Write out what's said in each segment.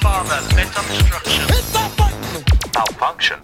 father. Malfunction.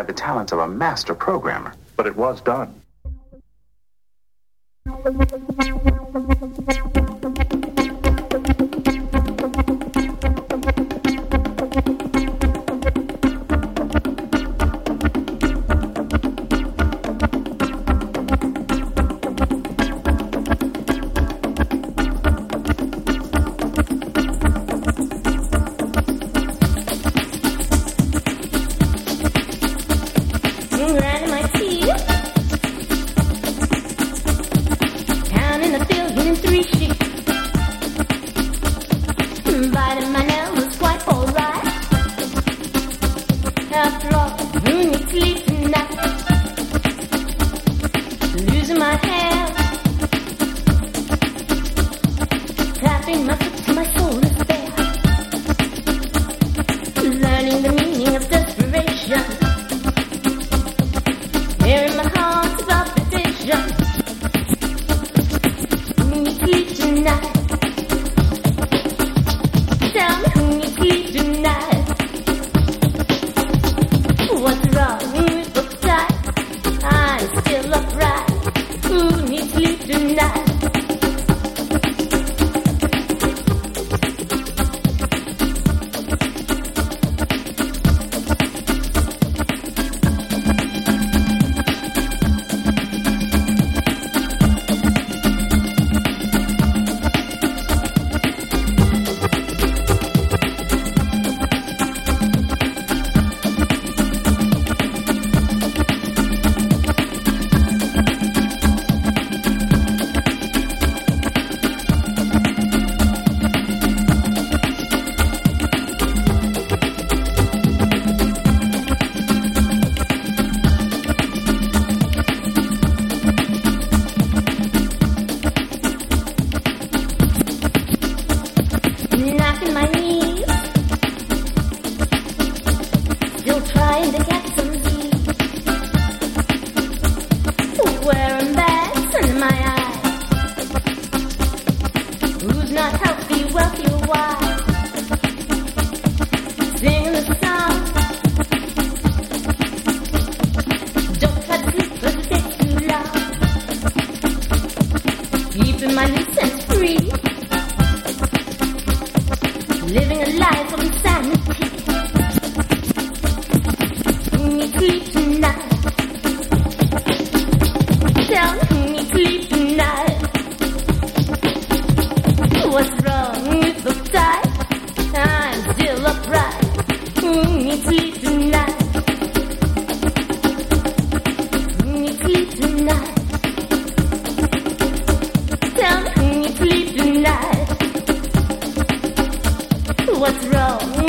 have the talents of a master programmer, but it was done. What's wrong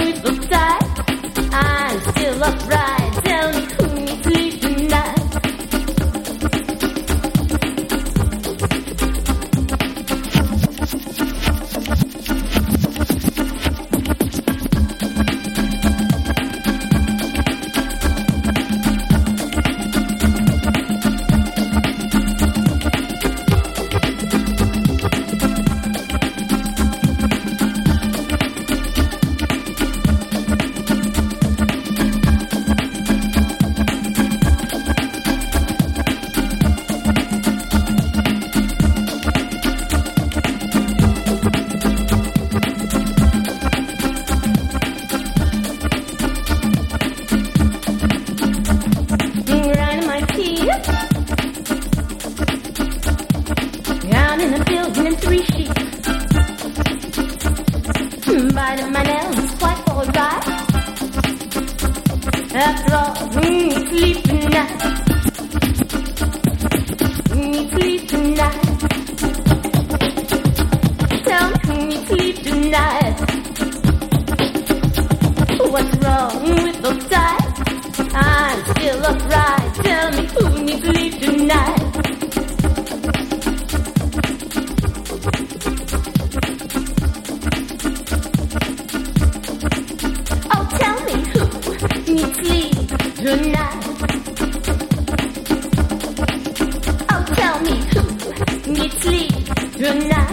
sleep tonight.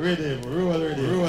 Rhythm, roll rhythm,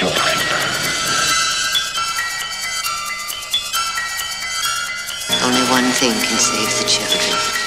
children. Only one thing can save the children.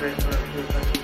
No,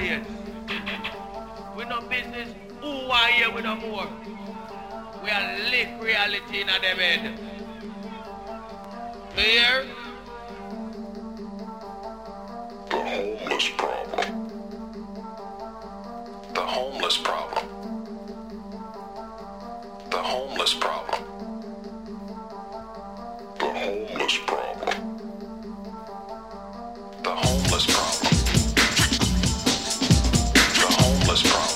you nowadays. We no business. Who want here we no more? We are lick reality in them head. Hear? The homeless problem. The homeless problem. The homeless problem. The homeless problem. The homeless problem. Homeless problem.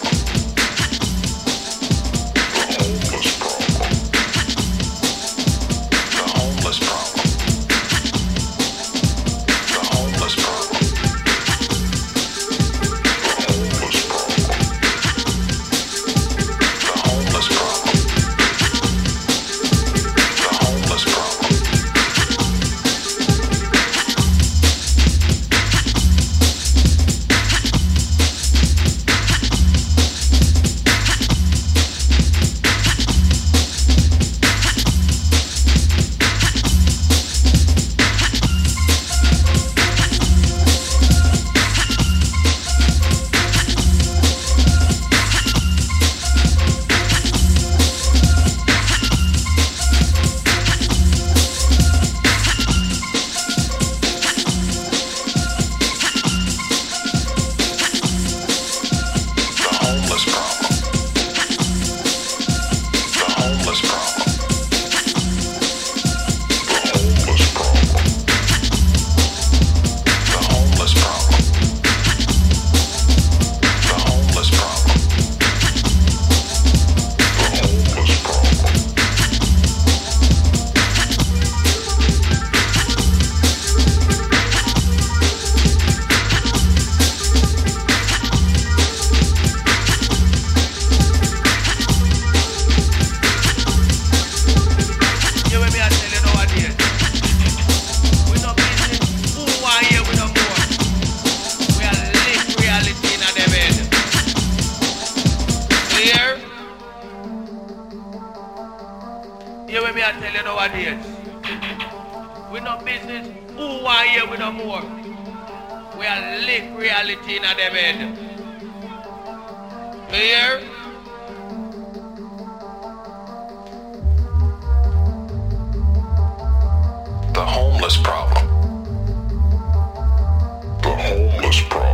Hear me, I tell you nowadays. We no business who are here with no more. We are live reality in a dem head. Clear? The homeless problem. The homeless problem.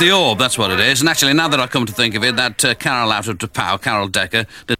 the orb, that's what it is. And actually, now that I come to think of it, that uh, Carol out of the Power, Carol Decker,